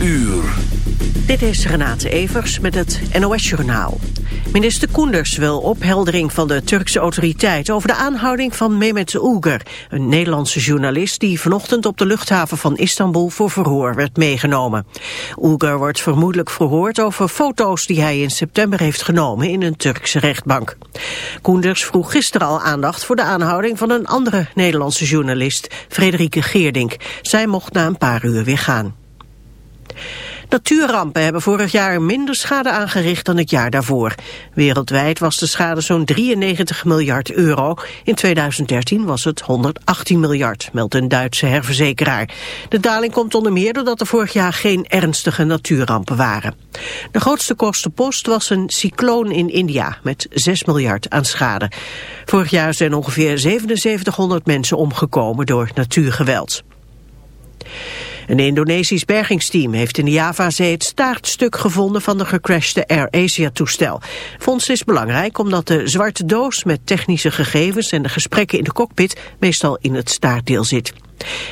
uur. Dit is Renate Evers met het NOS Journaal. Minister Koenders wil opheldering van de Turkse autoriteit over de aanhouding van Mehmet Ulger, een Nederlandse journalist die vanochtend op de luchthaven van Istanbul voor verhoor werd meegenomen. Ulger wordt vermoedelijk verhoord over foto's die hij in september heeft genomen in een Turkse rechtbank. Koenders vroeg gisteren al aandacht voor de aanhouding van een andere Nederlandse journalist, Frederike Geerdink. Zij mocht na een paar uur weer gaan. Natuurrampen hebben vorig jaar minder schade aangericht dan het jaar daarvoor. Wereldwijd was de schade zo'n 93 miljard euro. In 2013 was het 118 miljard, meldt een Duitse herverzekeraar. De daling komt onder meer doordat er vorig jaar geen ernstige natuurrampen waren. De grootste kostenpost was een cycloon in India met 6 miljard aan schade. Vorig jaar zijn ongeveer 7700 mensen omgekomen door natuurgeweld. Een Indonesisch bergingsteam heeft in de Javazee het staartstuk gevonden van de gecrashte Air Asia-toestel. Fonds is belangrijk omdat de zwarte doos met technische gegevens en de gesprekken in de cockpit meestal in het staartdeel zit.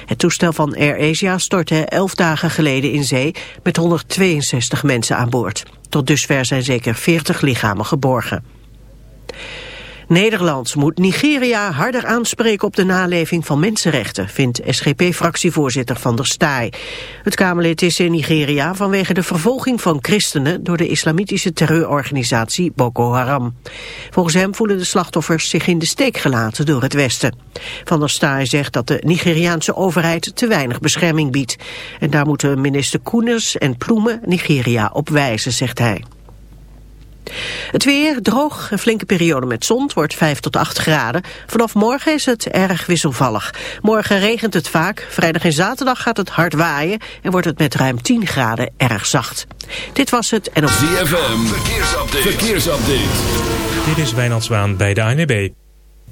Het toestel van Air Asia stortte elf dagen geleden in zee met 162 mensen aan boord. Tot dusver zijn zeker 40 lichamen geborgen. Nederland moet Nigeria harder aanspreken op de naleving van mensenrechten, vindt SGP-fractievoorzitter Van der Staaij. Het Kamerlid is in Nigeria vanwege de vervolging van christenen door de islamitische terreurorganisatie Boko Haram. Volgens hem voelen de slachtoffers zich in de steek gelaten door het Westen. Van der Staaij zegt dat de Nigeriaanse overheid te weinig bescherming biedt. En daar moeten minister Koeners en Ploemen Nigeria op wijzen, zegt hij. Het weer droog, een flinke periode met zon, wordt 5 tot 8 graden. Vanaf morgen is het erg wisselvallig. Morgen regent het vaak, vrijdag en zaterdag gaat het hard waaien... en wordt het met ruim 10 graden erg zacht. Dit was het en op... ZFM, verkeersupdate. verkeersupdate. Dit is Wijnand Zwaan bij de ANWB.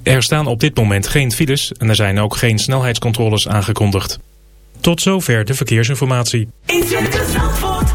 Er staan op dit moment geen files en er zijn ook geen snelheidscontroles aangekondigd. Tot zover de verkeersinformatie. In Circus Zandvoort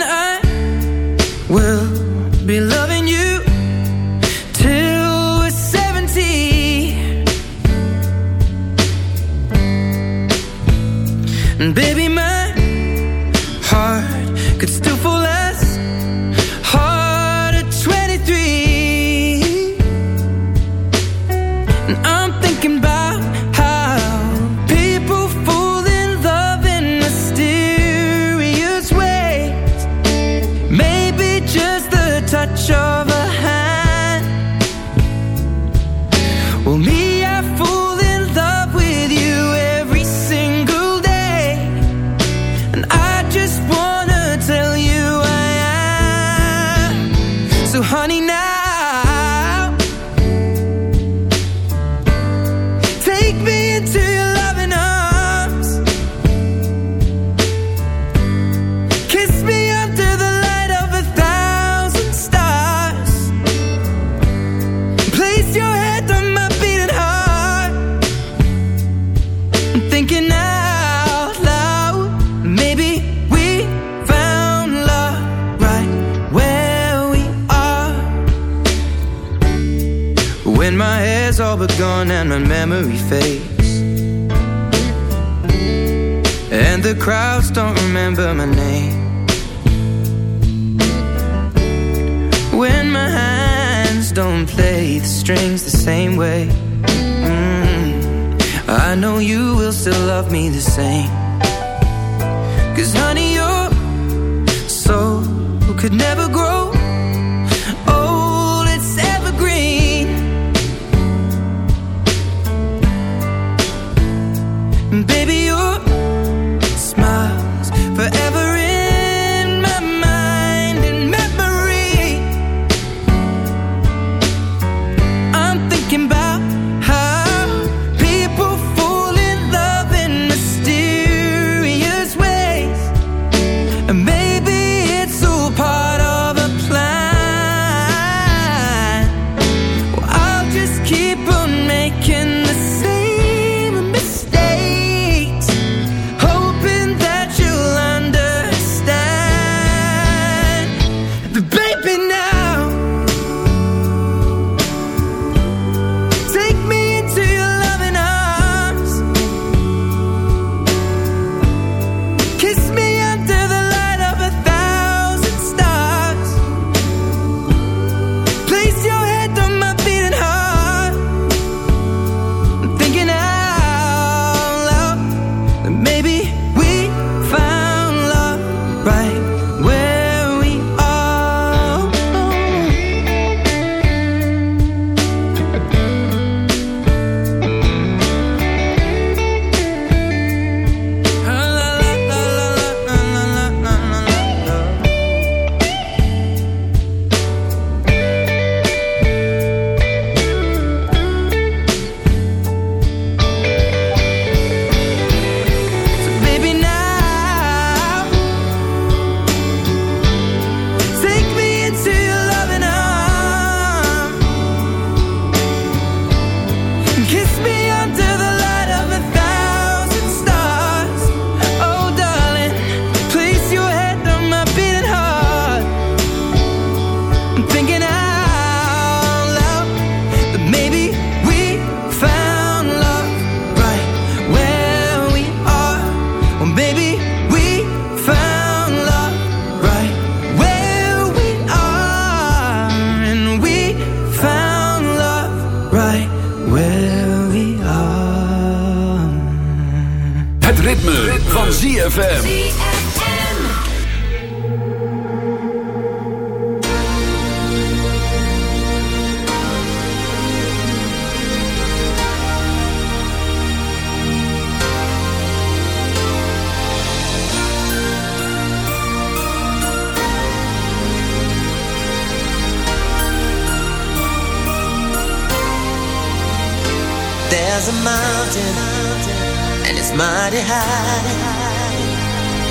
me the same.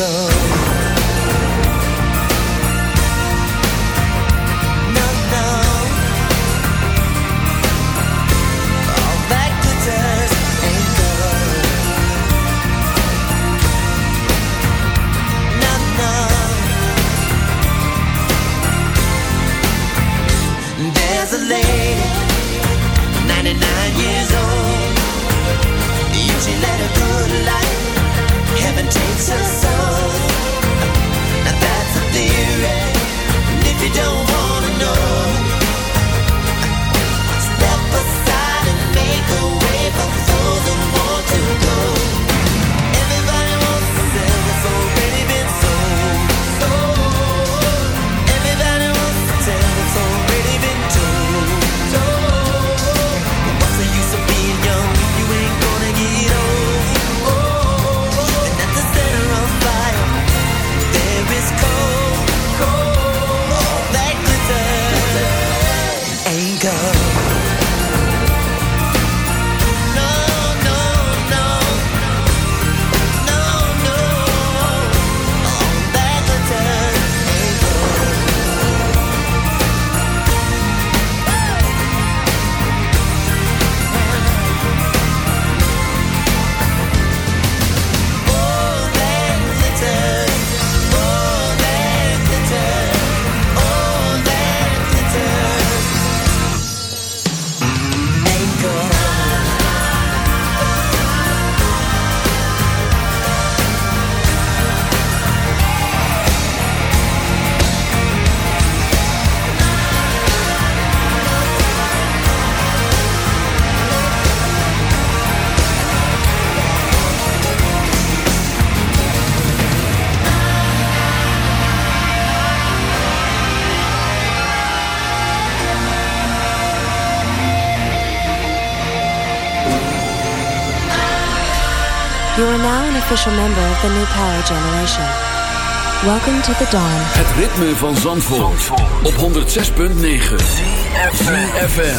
go. You are now an official member of the new power generation. Welcome to the dawn. Het ritme van Zandvoort, op 106.9 FM.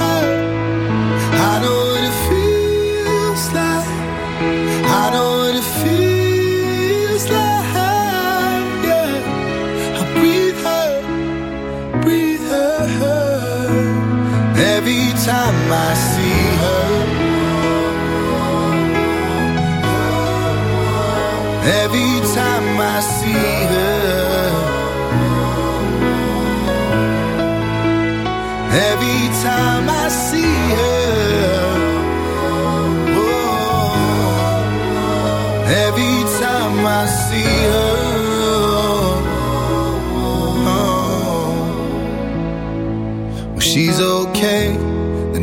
Every time I see her. Every time I see her. Oh, every time I see her. Oh, when she's okay,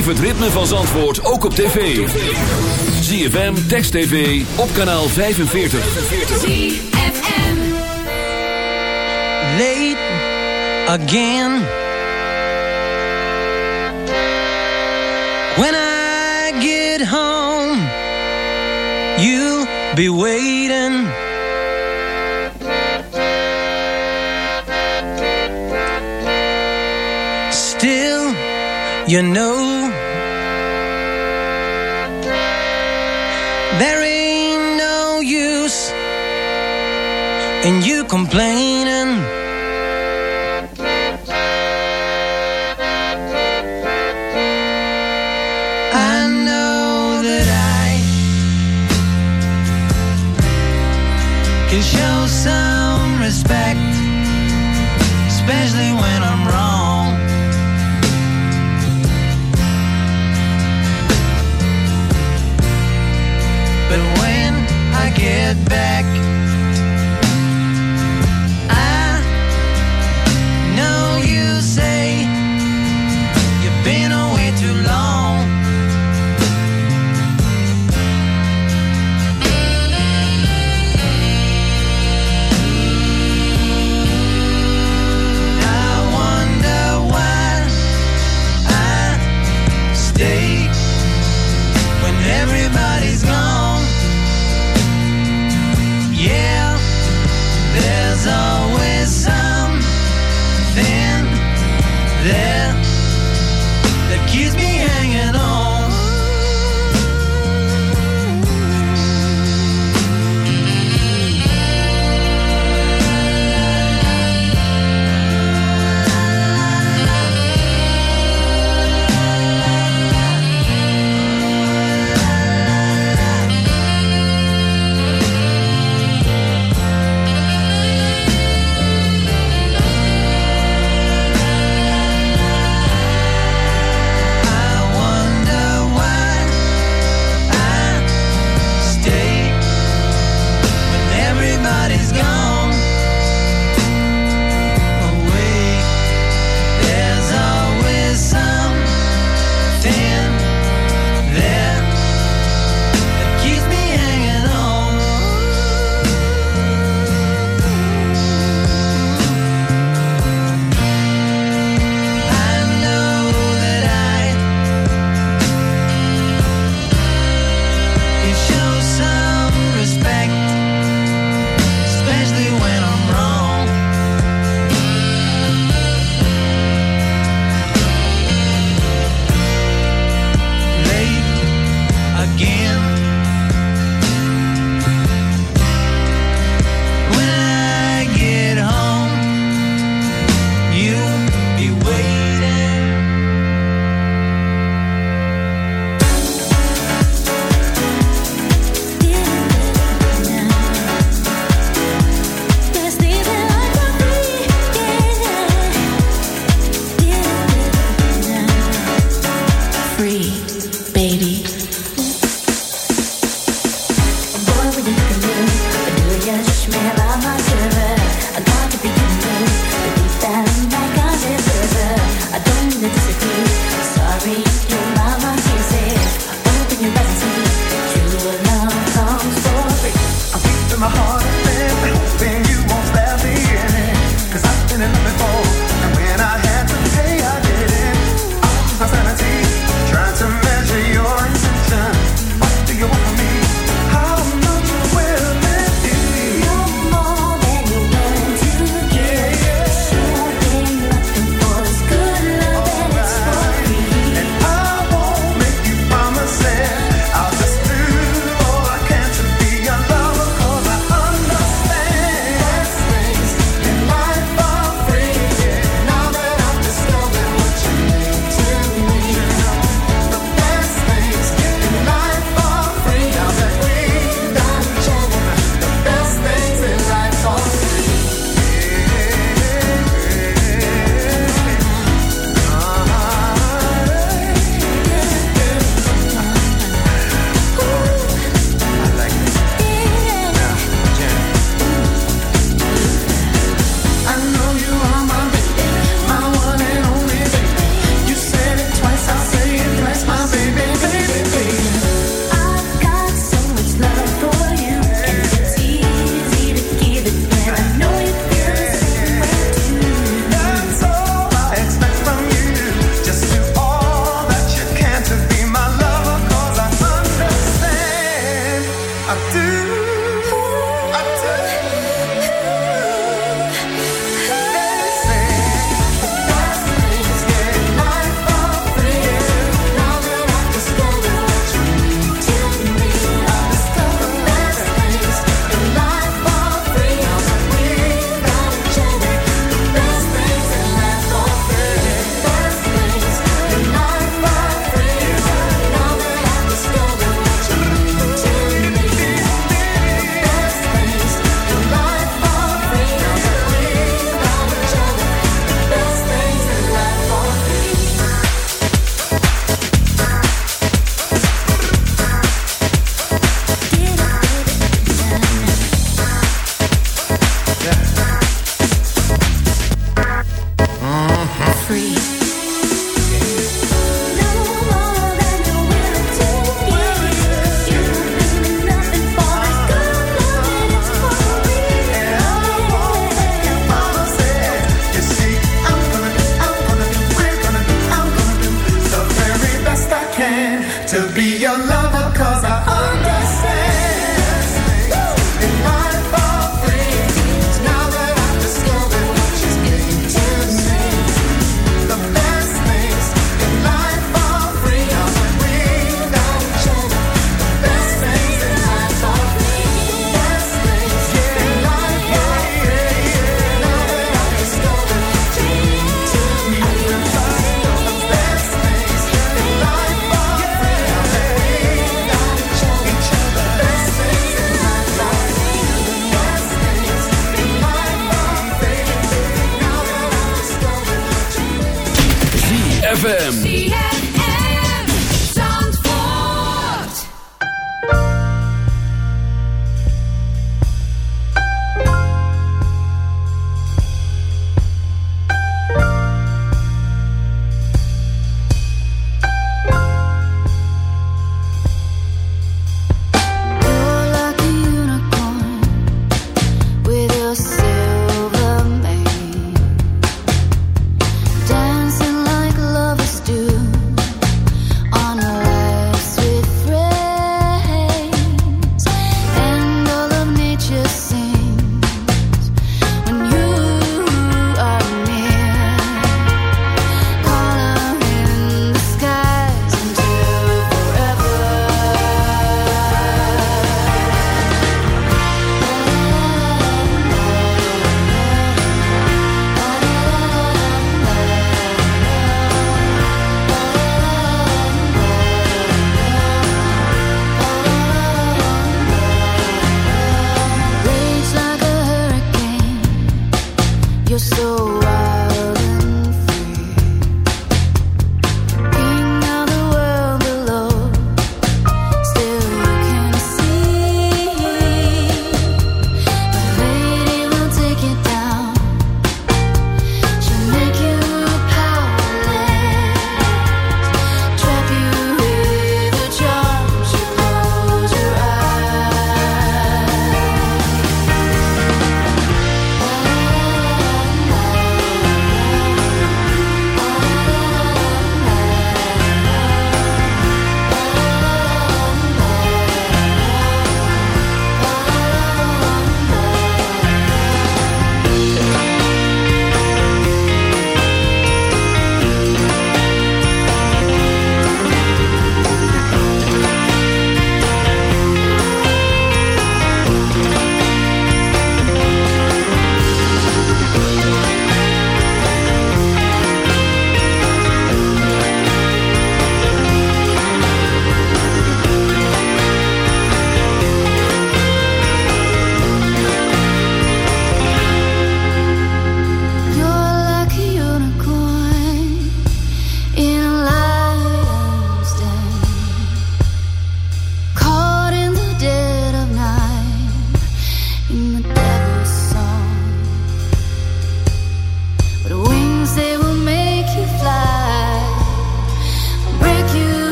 Beleef het ritme van Zandvoort ook op tv. ZFM, Text TV, op kanaal 45. late again. When I get home, you'll be waiting. You know, there ain't no use in you complaining.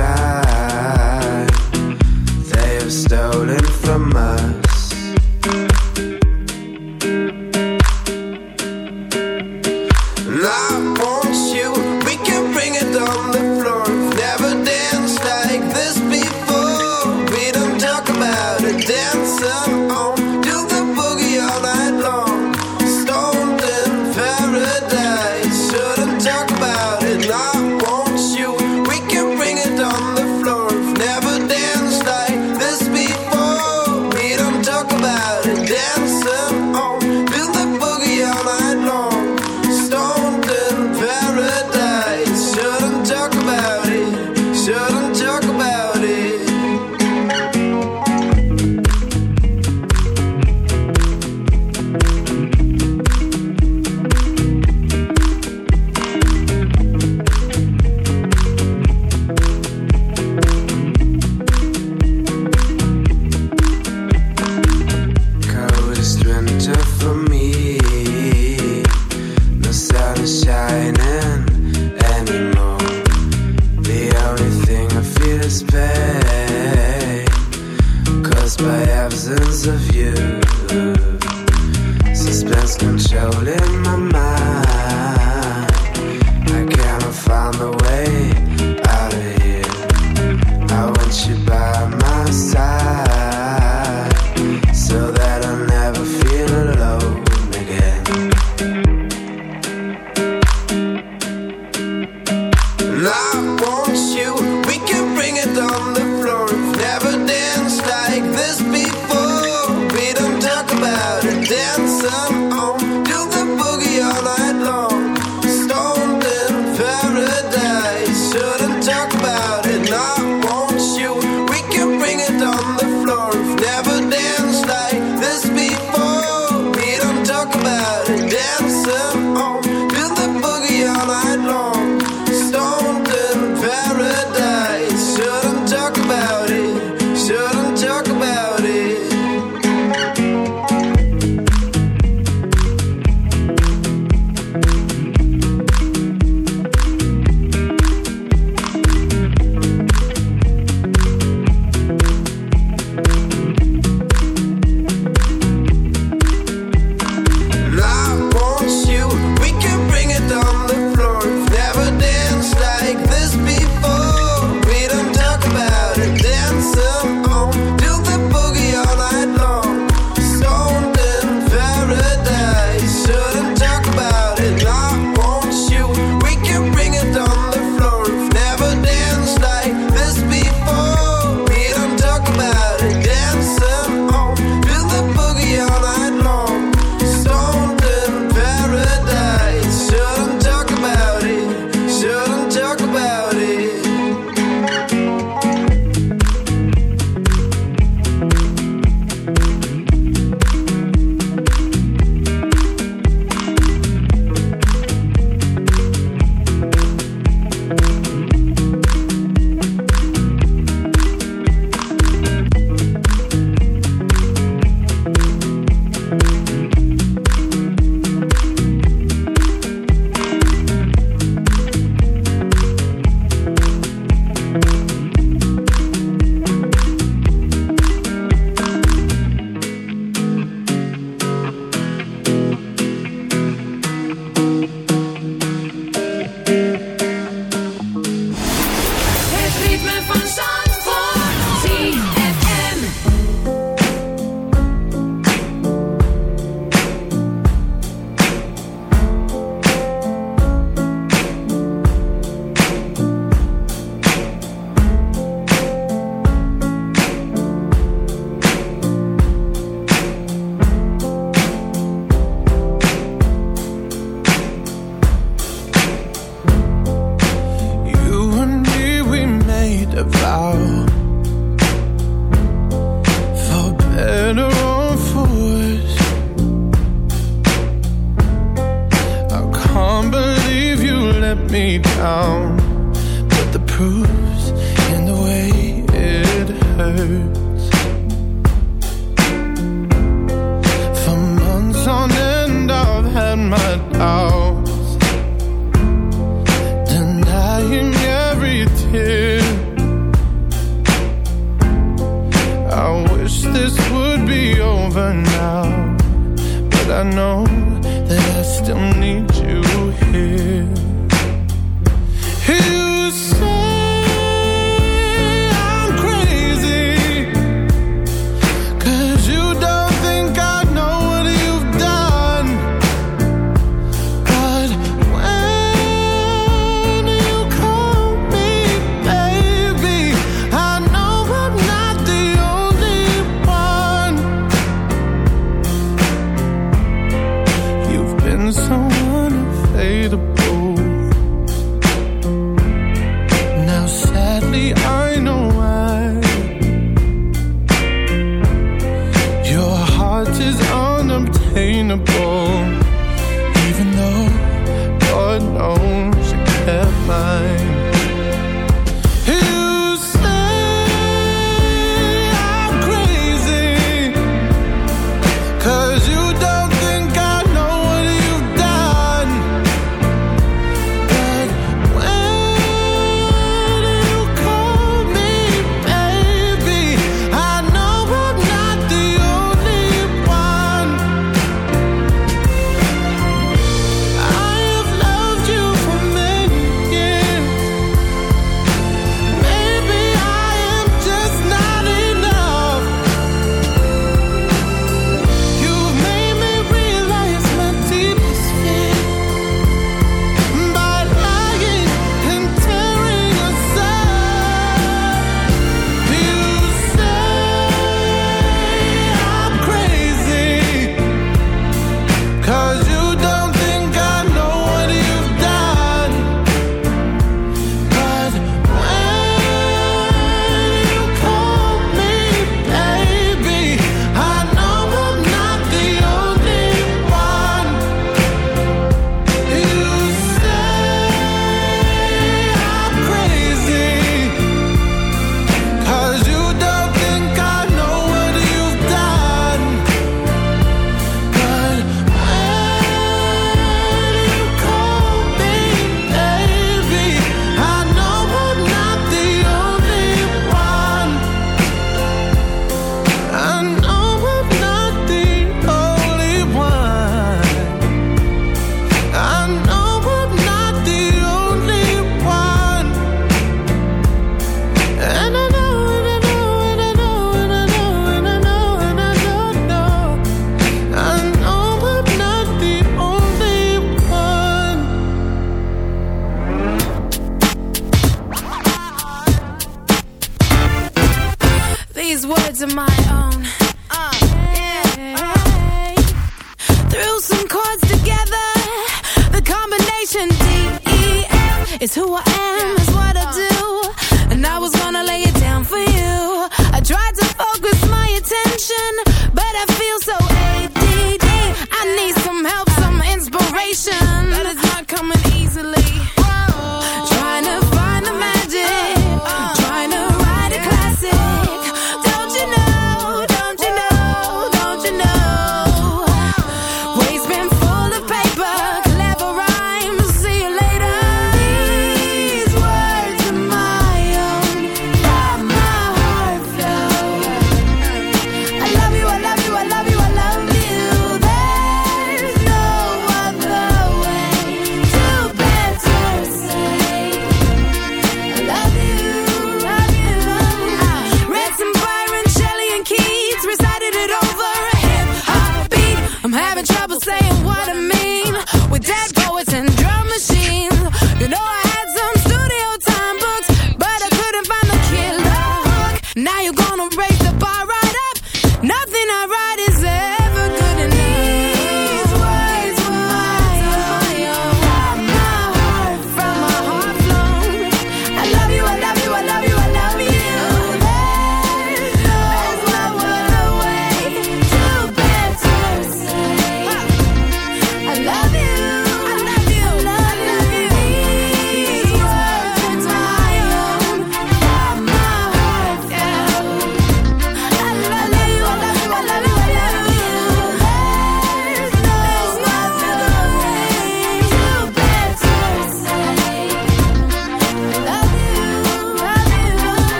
Shine.